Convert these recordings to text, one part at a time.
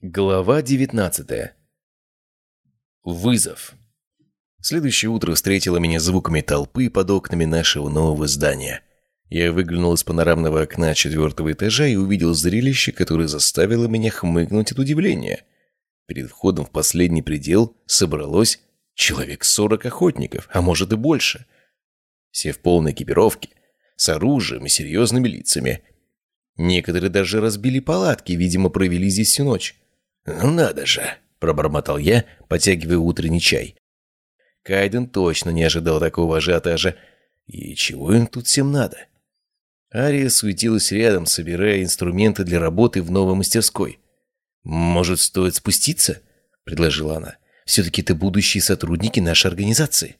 Глава 19 Вызов. Следующее утро встретило меня звуками толпы под окнами нашего нового здания. Я выглянул из панорамного окна четвертого этажа и увидел зрелище, которое заставило меня хмыкнуть от удивления. Перед входом в последний предел собралось человек сорок охотников, а может и больше. Все в полной экипировке, с оружием и серьезными лицами. Некоторые даже разбили палатки, видимо, провели здесь всю ночь. «Ну надо же!» – пробормотал я, потягивая утренний чай. Кайден точно не ожидал такого ажиотажа. И чего им тут всем надо? Ария суетилась рядом, собирая инструменты для работы в новой мастерской. «Может, стоит спуститься?» – предложила она. «Все-таки ты будущие сотрудники нашей организации».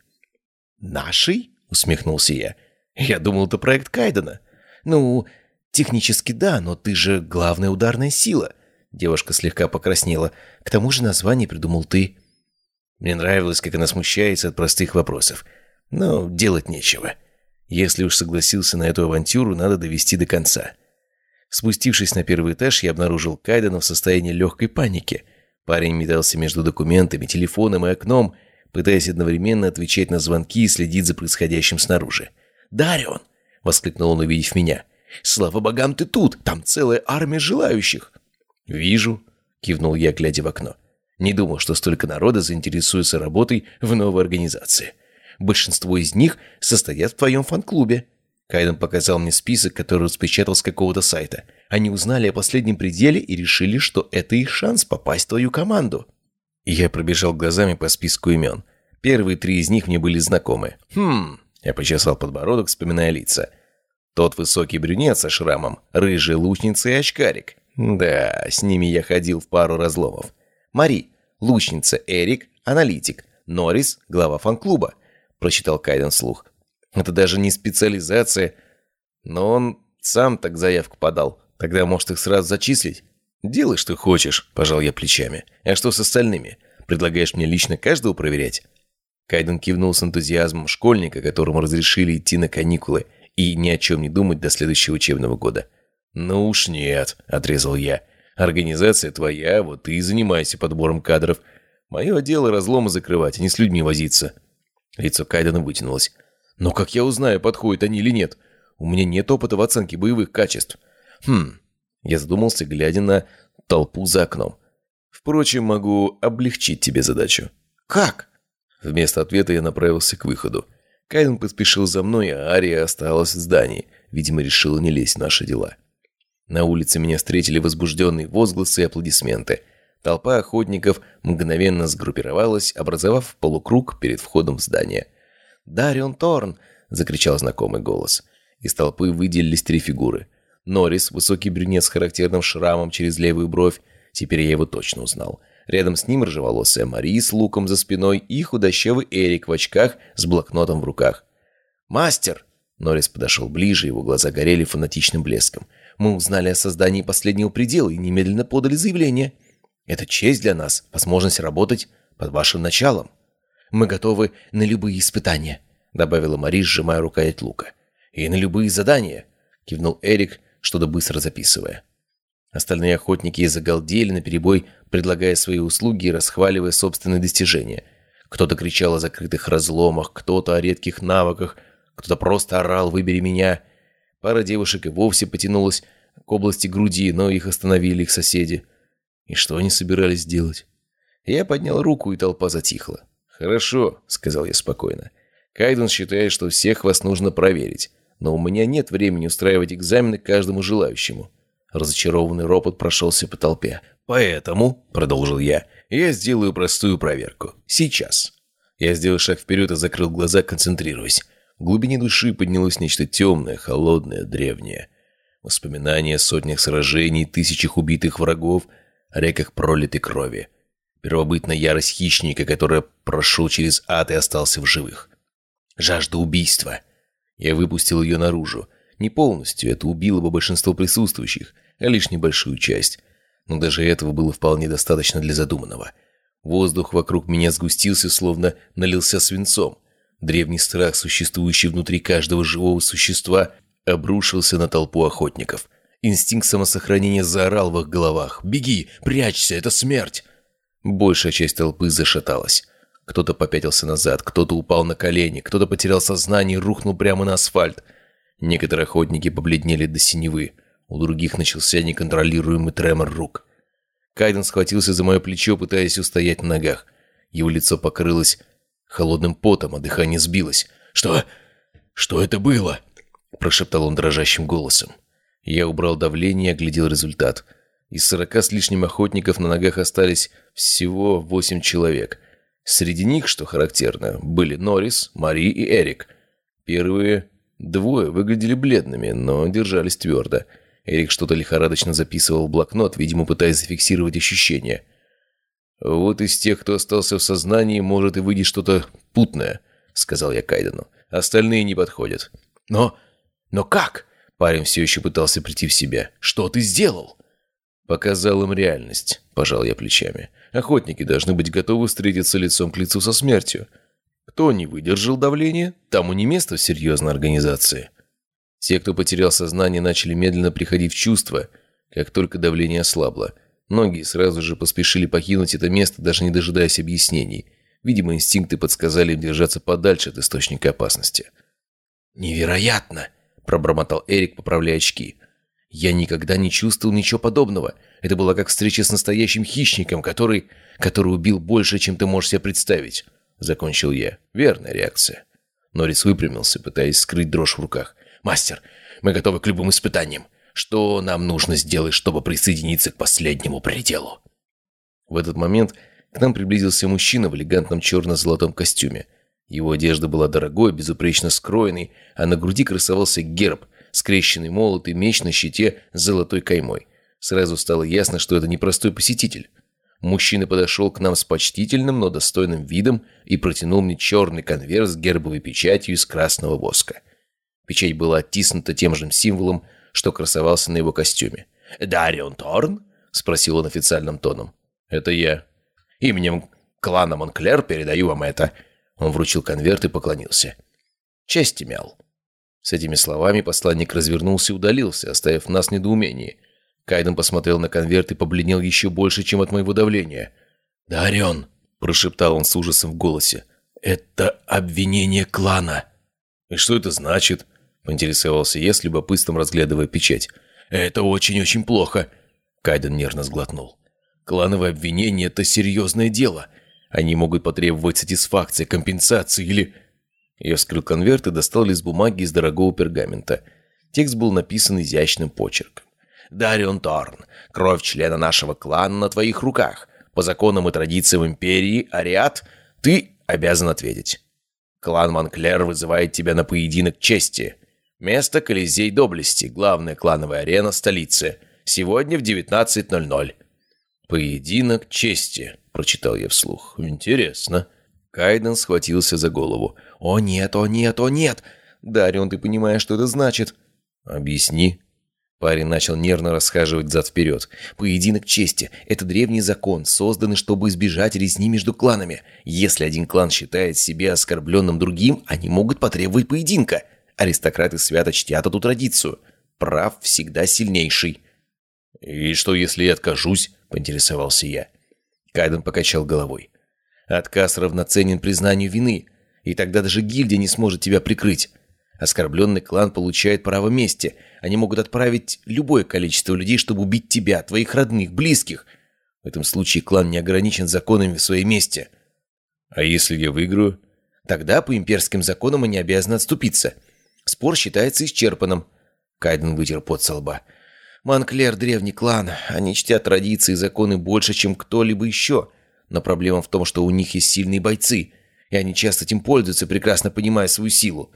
«Нашей?» – усмехнулся я. «Я думал, это проект Кайдена». «Ну, технически да, но ты же главная ударная сила. Девушка слегка покраснела. «К тому же название придумал ты». Мне нравилось, как она смущается от простых вопросов. Но делать нечего. Если уж согласился на эту авантюру, надо довести до конца. Спустившись на первый этаж, я обнаружил Кайдена в состоянии легкой паники. Парень метался между документами, телефоном и окном, пытаясь одновременно отвечать на звонки и следить за происходящим снаружи. «Дарион!» — воскликнул он, увидев меня. «Слава богам, ты тут! Там целая армия желающих!» «Вижу», — кивнул я, глядя в окно. «Не думал, что столько народа заинтересуется работой в новой организации. Большинство из них состоят в твоем фан-клубе». Кайден показал мне список, который распечатал с какого-то сайта. Они узнали о последнем пределе и решили, что это их шанс попасть в твою команду. Я пробежал глазами по списку имен. Первые три из них мне были знакомы. «Хм...» Я почесал подбородок, вспоминая лица. Тот высокий брюнет со шрамом, рыжая лучница и очкарик. Да, с ними я ходил в пару разломов. Мари, лучница, Эрик, аналитик, Норрис, глава фан-клуба, прочитал Кайден слух. Это даже не специализация, но он сам так заявку подал. Тогда, может, их сразу зачислить? Делай, что хочешь, пожал я плечами. А что с остальными? Предлагаешь мне лично каждого проверять? Кайден кивнул с энтузиазмом школьника, которому разрешили идти на каникулы и ни о чем не думать до следующего учебного года. «Ну уж нет», — отрезал я. «Организация твоя, вот ты и занимайся подбором кадров. Мое дело разломы закрывать, а не с людьми возиться». Лицо Кайдена вытянулось. «Но как я узнаю, подходят они или нет? У меня нет опыта в оценке боевых качеств». «Хм...» Я задумался, глядя на толпу за окном. «Впрочем, могу облегчить тебе задачу». «Как?» Вместо ответа я направился к выходу. Кайден поспешил за мной, а Ария осталась в здании. Видимо, решила не лезть в наши дела. На улице меня встретили возбужденные возгласы и аплодисменты. Толпа охотников мгновенно сгруппировалась, образовав полукруг перед входом в здание. «Дарион Торн!» – закричал знакомый голос. Из толпы выделились три фигуры. Норрис, высокий брюнет с характерным шрамом через левую бровь, теперь я его точно узнал. Рядом с ним рыжеволосая Мари с луком за спиной и худощавый Эрик в очках с блокнотом в руках. «Мастер!» Норрис подошел ближе, его глаза горели фанатичным блеском – мы узнали о создании последнего предела и немедленно подали заявление. Это честь для нас, возможность работать под вашим началом. Мы готовы на любые испытания», — добавила Мари, сжимая рукоять лука. «И на любые задания», — кивнул Эрик, что-то быстро записывая. Остальные охотники загалдели наперебой, предлагая свои услуги и расхваливая собственные достижения. Кто-то кричал о закрытых разломах, кто-то о редких навыках, кто-то просто орал «Выбери меня!» Пара девушек и вовсе потянулась к области груди, но их остановили их соседи. И что они собирались делать? Я поднял руку, и толпа затихла. «Хорошо», — сказал я спокойно. «Кайден считает, что всех вас нужно проверить, но у меня нет времени устраивать экзамены каждому желающему». Разочарованный ропот прошелся по толпе. «Поэтому», — продолжил я, — «я сделаю простую проверку. Сейчас». Я сделал шаг вперед и закрыл глаза, концентрируясь. В глубине души поднялось нечто темное, холодное, древнее. Воспоминания о сотнях сражений, тысячах убитых врагов, о реках пролитой крови. Первобытная ярость хищника, который прошел через ад и остался в живых. Жажда убийства. Я выпустил ее наружу. Не полностью, это убило бы большинство присутствующих, а лишь небольшую часть. Но даже этого было вполне достаточно для задуманного. Воздух вокруг меня сгустился, словно налился свинцом. Древний страх, существующий внутри каждого живого существа, обрушился на толпу охотников. Инстинкт самосохранения заорал в их головах. «Беги! Прячься! Это смерть!» Большая часть толпы зашаталась. Кто-то попятился назад, кто-то упал на колени, кто-то потерял сознание и рухнул прямо на асфальт. Некоторые охотники побледнели до синевы. У других начался неконтролируемый тремор рук. Кайден схватился за мое плечо, пытаясь устоять на ногах. Его лицо покрылось холодным потом, а дыхание сбилось. «Что? Что это было?» – прошептал он дрожащим голосом. Я убрал давление и оглядел результат. Из сорока с лишним охотников на ногах остались всего восемь человек. Среди них, что характерно, были Норрис, Мари и Эрик. Первые двое выглядели бледными, но держались твердо. Эрик что-то лихорадочно записывал в блокнот, видимо, пытаясь зафиксировать ощущения. «Вот из тех, кто остался в сознании, может и выйдет что-то путное», — сказал я Кайдену. «Остальные не подходят». «Но... но как?» Парень все еще пытался прийти в себя. «Что ты сделал?» «Показал им реальность», – пожал я плечами. «Охотники должны быть готовы встретиться лицом к лицу со смертью. Кто не выдержал давления, тому не место в серьезной организации». Те, кто потерял сознание, начали медленно приходить в чувство, как только давление ослабло. Многие сразу же поспешили покинуть это место, даже не дожидаясь объяснений. Видимо, инстинкты подсказали им держаться подальше от источника опасности. «Невероятно!» пробормотал Эрик, поправляя очки. «Я никогда не чувствовал ничего подобного. Это была как встреча с настоящим хищником, который... который убил больше, чем ты можешь себе представить». Закончил я. Верная реакция. Норрис выпрямился, пытаясь скрыть дрожь в руках. «Мастер, мы готовы к любым испытаниям. Что нам нужно сделать, чтобы присоединиться к последнему пределу?» В этот момент к нам приблизился мужчина в элегантном черно-золотом костюме – его одежда была дорогой, безупречно скроенной, а на груди красовался герб, скрещенный молот и меч на щите с золотой каймой. Сразу стало ясно, что это не простой посетитель. Мужчина подошел к нам с почтительным, но достойным видом и протянул мне черный конверт с гербовой печатью из красного воска. Печать была оттиснута тем же символом, что красовался на его костюме. «Дарион Торн?» — спросил он официальным тоном. «Это я. Именем клана Монклер передаю вам это. Он вручил конверт и поклонился. «Честь имел». С этими словами посланник развернулся и удалился, оставив нас в недоумении. Кайден посмотрел на конверт и побледнел еще больше, чем от моего давления. «Да, Орион!» – прошептал он с ужасом в голосе. «Это обвинение клана!» «И что это значит?» – поинтересовался я с любопытством, разглядывая печать. «Это очень-очень плохо!» – Кайден нервно сглотнул. «Клановое обвинение – это серьезное дело. Они могут потребовать сатисфакции, компенсации или...» Я вскрыл конверт и достал лист бумаги из дорогого пергамента. Текст был написан изящным почерком. «Дарион Торн, кровь члена нашего клана на твоих руках. По законам и традициям Империи, Ариат, ты обязан ответить. Клан Монклер вызывает тебя на поединок чести. Место Колизей Доблести, главная клановая арена столицы. Сегодня в 19.00. Поединок чести прочитал я вслух. «Интересно». Кайден схватился за голову. «О нет, о нет, о нет! Дарион, ты понимаешь, что это значит?» «Объясни». Парень начал нервно расхаживать зад-вперед. «Поединок чести – это древний закон, созданный, чтобы избежать резни между кланами. Если один клан считает себя оскорбленным другим, они могут потребовать поединка. Аристократы свято чтят эту традицию. Прав всегда сильнейший». «И что, если я откажусь?» – поинтересовался я. Кайден покачал головой. «Отказ равноценен признанию вины, и тогда даже гильдия не сможет тебя прикрыть. Оскорбленный клан получает право мести. Они могут отправить любое количество людей, чтобы убить тебя, твоих родных, близких. В этом случае клан не ограничен законами в своей месте. А если я выиграю? Тогда по имперским законам они обязаны отступиться. Спор считается исчерпанным. Кайден вытер пот со лба. Манклер – древний клан. Они чтят традиции и законы больше, чем кто-либо еще. Но проблема в том, что у них есть сильные бойцы, и они часто этим пользуются, прекрасно понимая свою силу.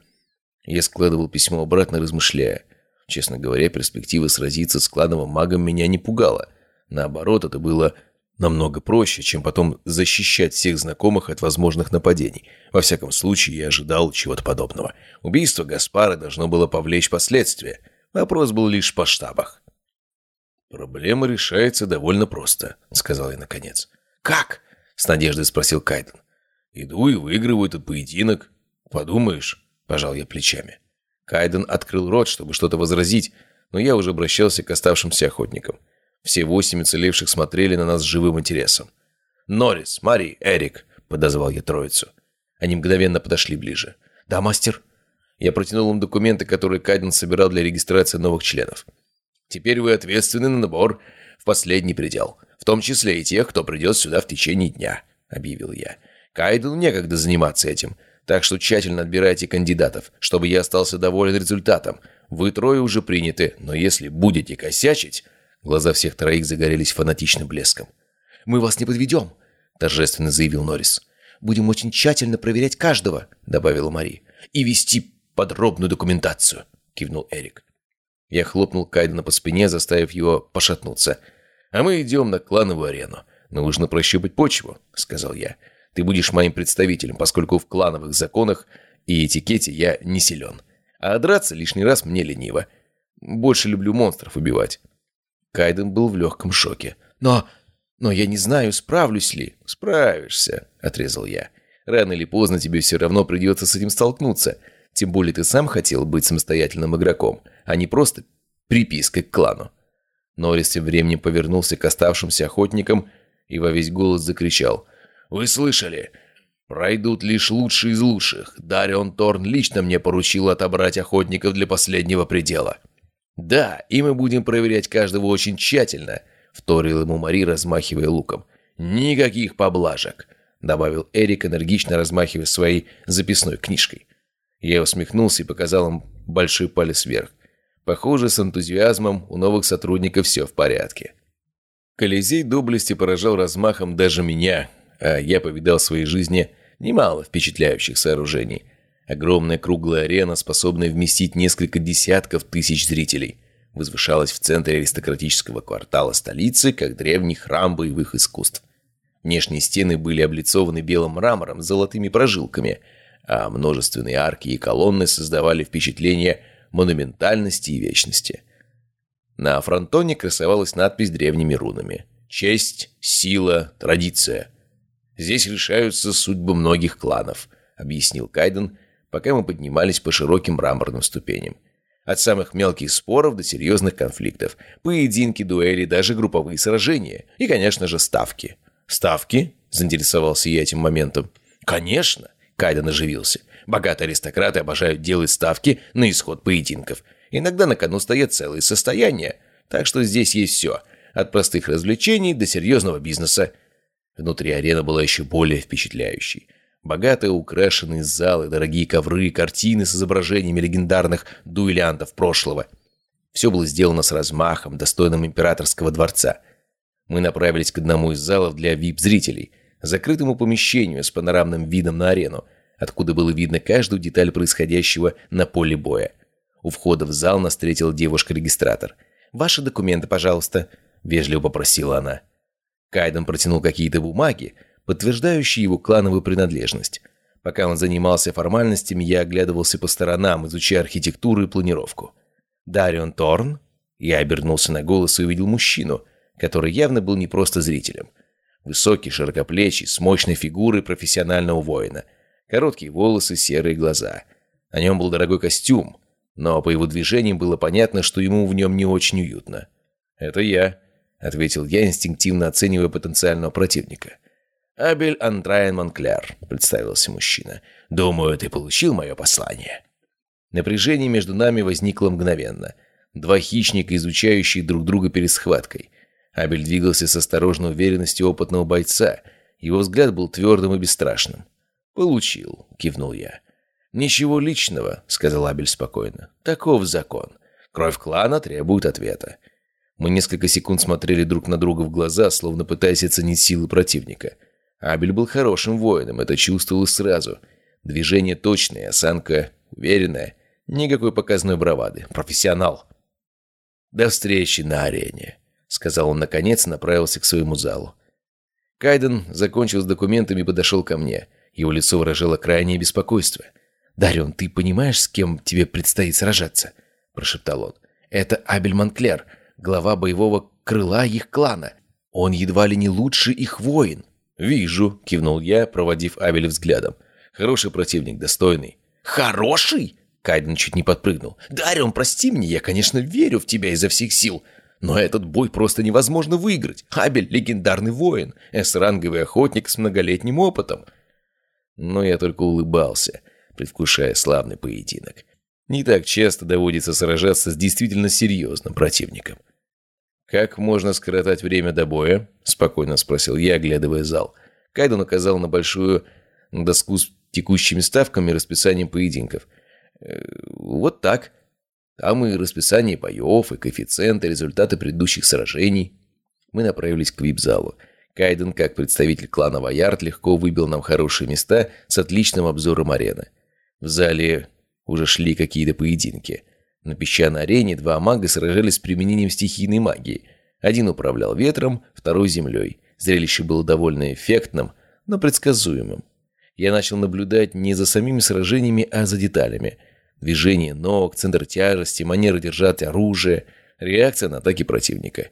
Я складывал письмо обратно, размышляя. Честно говоря, перспектива сразиться с клановым магом меня не пугала. Наоборот, это было намного проще, чем потом защищать всех знакомых от возможных нападений. Во всяком случае, я ожидал чего-то подобного. Убийство Гаспара должно было повлечь последствия. Вопрос был лишь по штабах. «Проблема решается довольно просто», — сказал я наконец. «Как?» — с надеждой спросил Кайден. «Иду и выигрываю этот поединок. Подумаешь», — пожал я плечами. Кайден открыл рот, чтобы что-то возразить, но я уже обращался к оставшимся охотникам. Все восемь уцелевших смотрели на нас с живым интересом. «Норрис, Мари, Эрик», — подозвал я троицу. Они мгновенно подошли ближе. «Да, мастер». Я протянул им документы, которые Каден собирал для регистрации новых членов. «Теперь вы ответственны на набор в последний предел, в том числе и тех, кто придет сюда в течение дня», — объявил я. «Кайдену некогда заниматься этим, так что тщательно отбирайте кандидатов, чтобы я остался доволен результатом. Вы трое уже приняты, но если будете косячить...» Глаза всех троих загорелись фанатичным блеском. «Мы вас не подведем», — торжественно заявил Норрис. «Будем очень тщательно проверять каждого», — добавила Мари. «И вести подробную документацию», — кивнул Эрик. Я хлопнул Кайдена по спине, заставив его пошатнуться. «А мы идем на клановую арену. Нужно прощупать почву», — сказал я. Ты будешь моим представителем, поскольку в клановых законах и этикете я не силен. А драться лишний раз мне лениво. Больше люблю монстров убивать». Кайден был в легком шоке. «Но... но я не знаю, справлюсь ли». «Справишься», — отрезал я. «Рано или поздно тебе все равно придется с этим столкнуться. Тем более ты сам хотел быть самостоятельным игроком, а не просто припиской к клану». Норрис тем временем повернулся к оставшимся охотникам и во весь голос закричал. Вы слышали? Пройдут лишь лучшие из лучших. Дарион Торн лично мне поручил отобрать охотников для последнего предела. Да, и мы будем проверять каждого очень тщательно, вторил ему Мари, размахивая луком. Никаких поблажек, добавил Эрик, энергично размахивая своей записной книжкой. Я усмехнулся и показал им большой палец вверх. Похоже, с энтузиазмом у новых сотрудников все в порядке. Колизей доблести поражал размахом даже меня, а я повидал в своей жизни немало впечатляющих сооружений. Огромная круглая арена, способная вместить несколько десятков тысяч зрителей, возвышалась в центре аристократического квартала столицы, как древний храм боевых искусств. Внешние стены были облицованы белым мрамором с золотыми прожилками, а множественные арки и колонны создавали впечатление монументальности и вечности. На фронтоне красовалась надпись древними рунами «Честь, сила, традиция». Здесь решаются судьбы многих кланов», — объяснил Кайден, пока мы поднимались по широким мраморным ступеням. От самых мелких споров до серьезных конфликтов, поединки, дуэли, даже групповые сражения и, конечно же, ставки. «Ставки?» – заинтересовался я этим моментом. «Конечно!» – Кайден оживился. «Богатые аристократы обожают делать ставки на исход поединков. Иногда на кону стоят целые состояния. Так что здесь есть все. От простых развлечений до серьезного бизнеса. Внутри арены была еще более впечатляющей. Богато украшенные залы, дорогие ковры, картины с изображениями легендарных дуэлянтов прошлого. Все было сделано с размахом, достойным императорского дворца. Мы направились к одному из залов для вип-зрителей, закрытому помещению с панорамным видом на арену, откуда было видно каждую деталь происходящего на поле боя. У входа в зал нас встретила девушка-регистратор. «Ваши документы, пожалуйста», — вежливо попросила она. Кайден протянул какие-то бумаги, подтверждающие его клановую принадлежность. Пока он занимался формальностями, я оглядывался по сторонам, изучая архитектуру и планировку. «Дарион Торн?» Я обернулся на голос и увидел мужчину, который явно был не просто зрителем. Высокий, широкоплечий, с мощной фигурой профессионального воина. Короткие волосы, серые глаза. На нем был дорогой костюм, но по его движениям было понятно, что ему в нем не очень уютно. «Это я», ответил я, инстинктивно оценивая потенциального противника. «Абель Андрайен Монкляр», — представился мужчина. «Думаю, ты получил мое послание». Напряжение между нами возникло мгновенно. Два хищника, изучающие друг друга перед схваткой. Абель двигался с осторожной уверенностью опытного бойца. Его взгляд был твердым и бесстрашным. «Получил», — кивнул я. «Ничего личного», — сказал Абель спокойно. «Таков закон. Кровь клана требует ответа. Мы несколько секунд смотрели друг на друга в глаза, словно пытаясь оценить силы противника. Абель был хорошим воином, это чувствовалось сразу. Движение точное, осанка уверенная. Никакой показной бравады. Профессионал. «До встречи на арене», — сказал он наконец направился к своему залу. Кайден закончил с документами и подошел ко мне. Его лицо выражало крайнее беспокойство. «Дарион, ты понимаешь, с кем тебе предстоит сражаться?» – прошептал он. «Это Абель Монклер, глава боевого крыла их клана. Он едва ли не лучший их воин. «Вижу», — кивнул я, проводив Абеля взглядом. «Хороший противник, достойный». «Хороший?» Кайден чуть не подпрыгнул. «Дарион, прости мне, я, конечно, верю в тебя изо всех сил, но этот бой просто невозможно выиграть. Абель – легендарный воин, С-ранговый охотник с многолетним опытом». Но я только улыбался, предвкушая славный поединок. Не так часто доводится сражаться с действительно серьезным противником. «Как можно скоротать время до боя?» – спокойно спросил я, оглядывая зал. Кайден указал на большую доску с текущими ставками и расписанием поединков. «Э, «Вот так. Там и расписание боев, и коэффициенты, результаты предыдущих сражений». Мы направились к вип-залу. Кайден, как представитель клана Ваярд, легко выбил нам хорошие места с отличным обзором арены. В зале уже шли какие-то поединки. На песчаной арене два мага сражались с применением стихийной магии. Один управлял ветром, второй землей. Зрелище было довольно эффектным, но предсказуемым. Я начал наблюдать не за самими сражениями, а за деталями. Движение ног, центр тяжести, манера держать оружие, реакция на атаки противника.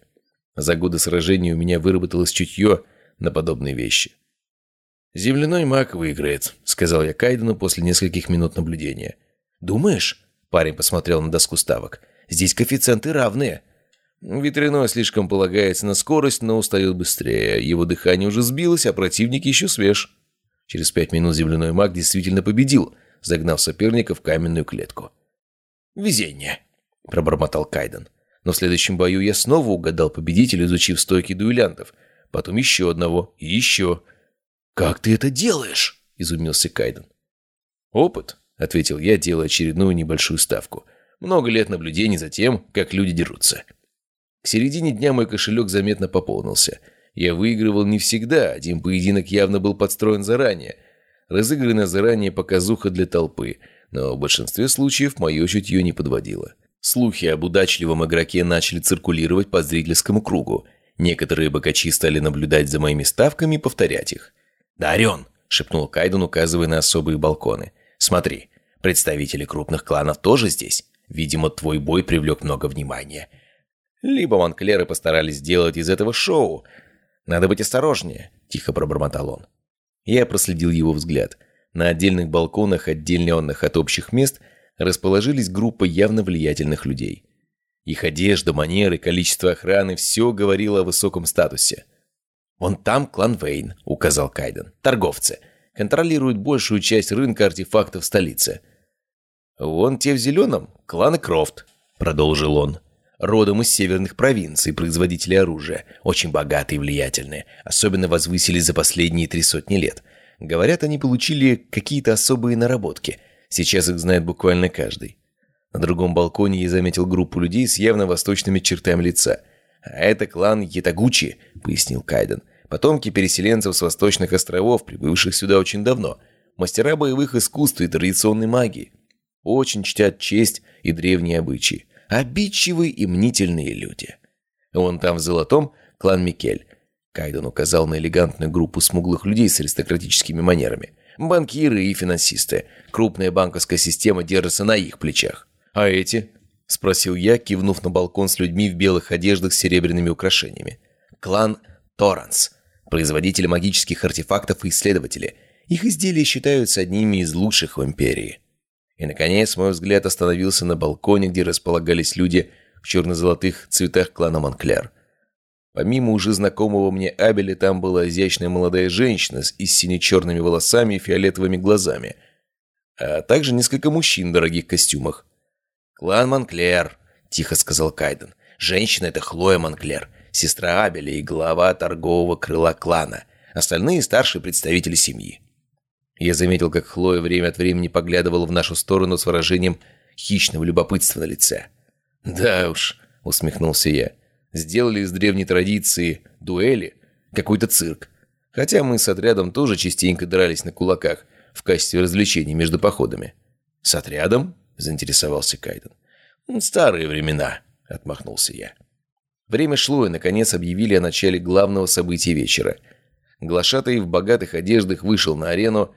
За годы сражений у меня выработалось чутье на подобные вещи. «Земляной маг выиграет», — сказал я Кайдену после нескольких минут наблюдения. «Думаешь?» — парень посмотрел на доску ставок. «Здесь коэффициенты равные». Ветряной слишком полагается на скорость, но устает быстрее. Его дыхание уже сбилось, а противник еще свеж. Через пять минут земляной маг действительно победил, загнав соперника в каменную клетку. «Везение», — пробормотал Кайден. Но в следующем бою я снова угадал победителя, изучив стойки дуэлянтов. Потом еще одного и еще. «Как ты это делаешь?» – изумился Кайден. «Опыт», – ответил я, делая очередную небольшую ставку. «Много лет наблюдений за тем, как люди дерутся». К середине дня мой кошелек заметно пополнился. Я выигрывал не всегда, один поединок явно был подстроен заранее. Разыграна заранее показуха для толпы, но в большинстве случаев мое чутье не подводило. Слухи об удачливом игроке начали циркулировать по зрительскому кругу. Некоторые богачи стали наблюдать за моими ставками и повторять их. «Дарен!» – шепнул Кайден, указывая на особые балконы. «Смотри, представители крупных кланов тоже здесь. Видимо, твой бой привлек много внимания. Либо Монклеры постарались сделать из этого шоу. Надо быть осторожнее», – тихо пробормотал он. Я проследил его взгляд. На отдельных балконах, отделенных от общих мест, расположились группа явно влиятельных людей. Их одежда, манеры, количество охраны – все говорило о высоком статусе. «Вон там клан Вейн», – указал Кайден. «Торговцы. Контролируют большую часть рынка артефактов столицы». «Вон те в зеленом – кланы Крофт», – продолжил он. «Родом из северных провинций, производители оружия. Очень богатые и влиятельные. Особенно возвысились за последние три сотни лет. Говорят, они получили какие-то особые наработки – Сейчас их знает буквально каждый. На другом балконе я заметил группу людей с явно восточными чертами лица. «А это клан Ятагучи», — пояснил Кайден. «Потомки переселенцев с восточных островов, прибывших сюда очень давно. Мастера боевых искусств и традиционной магии. Очень чтят честь и древние обычаи. Обидчивые и мнительные люди. Вон там в золотом клан Микель. Кайден указал на элегантную группу смуглых людей с аристократическими манерами. Банкиры и финансисты. Крупная банковская система держится на их плечах. А эти? Спросил я, кивнув на балкон с людьми в белых одеждах с серебряными украшениями. Клан Торанс. Производители магических артефактов и исследователи. Их изделия считаются одними из лучших в Империи. И, наконец, мой взгляд остановился на балконе, где располагались люди в черно-золотых цветах клана Монклер – Помимо уже знакомого мне Абеля, там была изящная молодая женщина с сине-черными волосами и фиолетовыми глазами, а также несколько мужчин в дорогих костюмах. «Клан Монклер», — тихо сказал Кайден. «Женщина — это Хлоя Монклер, сестра Абеля и глава торгового крыла клана. Остальные — старшие представители семьи». Я заметил, как Хлоя время от времени поглядывала в нашу сторону с выражением хищного любопытства на лице. «Да уж», — усмехнулся я, — Сделали из древней традиции дуэли какой-то цирк. Хотя мы с отрядом тоже частенько дрались на кулаках в качестве развлечений между походами. «С отрядом?» – заинтересовался Кайден. «Старые времена», – отмахнулся я. Время шло, и, наконец, объявили о начале главного события вечера. Глашатый в богатых одеждах вышел на арену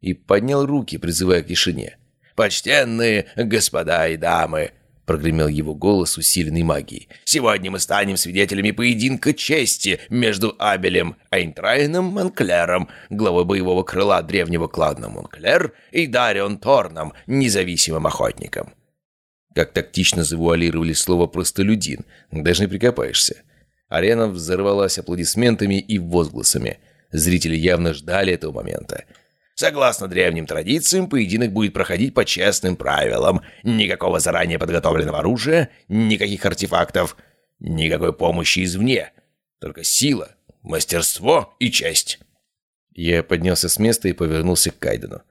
и поднял руки, призывая к тишине. «Почтенные господа и дамы!» прогремел его голос, усиленный магией. «Сегодня мы станем свидетелями поединка чести между Абелем Эйнтрайном Монклером, главой боевого крыла древнего клана Монклер, и Дарион Торном, независимым охотником». Как тактично завуалировали слово «простолюдин», даже не прикопаешься. Арена взорвалась аплодисментами и возгласами. Зрители явно ждали этого момента. Согласно древним традициям, поединок будет проходить по честным правилам. Никакого заранее подготовленного оружия, никаких артефактов, никакой помощи извне. Только сила, мастерство и честь. Я поднялся с места и повернулся к Кайдену.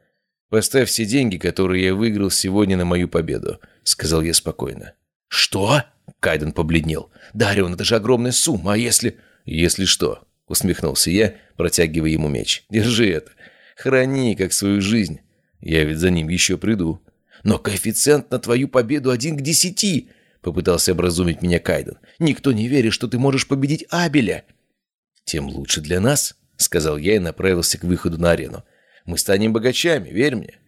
«Поставь все деньги, которые я выиграл сегодня на мою победу», — сказал я спокойно. «Что?» — Кайден побледнел. «Дарион, это же огромная сумма, а если...» «Если что?» — усмехнулся я, протягивая ему меч. «Держи это. Храни, как свою жизнь. Я ведь за ним еще приду. Но коэффициент на твою победу один к десяти, попытался образумить меня Кайден. Никто не верит, что ты можешь победить Абеля. Тем лучше для нас, сказал я и направился к выходу на арену. Мы станем богачами, верь мне.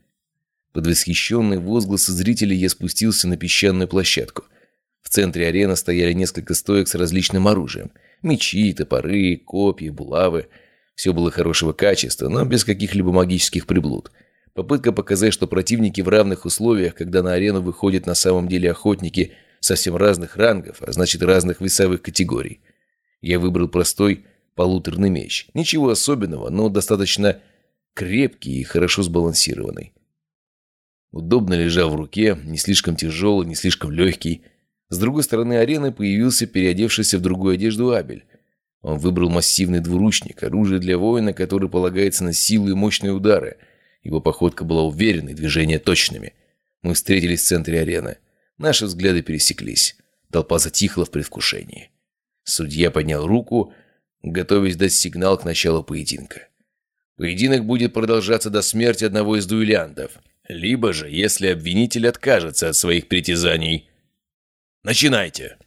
Под восхищенные возгласы зрителей я спустился на песчаную площадку. В центре арены стояли несколько стоек с различным оружием. Мечи, топоры, копья, булавы. Все было хорошего качества, но без каких-либо магических приблуд. Попытка показать, что противники в равных условиях, когда на арену выходят на самом деле охотники совсем разных рангов, а значит разных весовых категорий. Я выбрал простой полуторный меч. Ничего особенного, но достаточно крепкий и хорошо сбалансированный. Удобно лежал в руке, не слишком тяжелый, не слишком легкий. С другой стороны арены появился переодевшийся в другую одежду Абель. Он выбрал массивный двуручник, оружие для воина, который полагается на силу и мощные удары. Его походка была уверенной, движения точными. Мы встретились в центре арены. Наши взгляды пересеклись. Толпа затихла в предвкушении. Судья поднял руку, готовясь дать сигнал к началу поединка. Поединок будет продолжаться до смерти одного из дуэлянтов. Либо же, если обвинитель откажется от своих притязаний. Начинайте.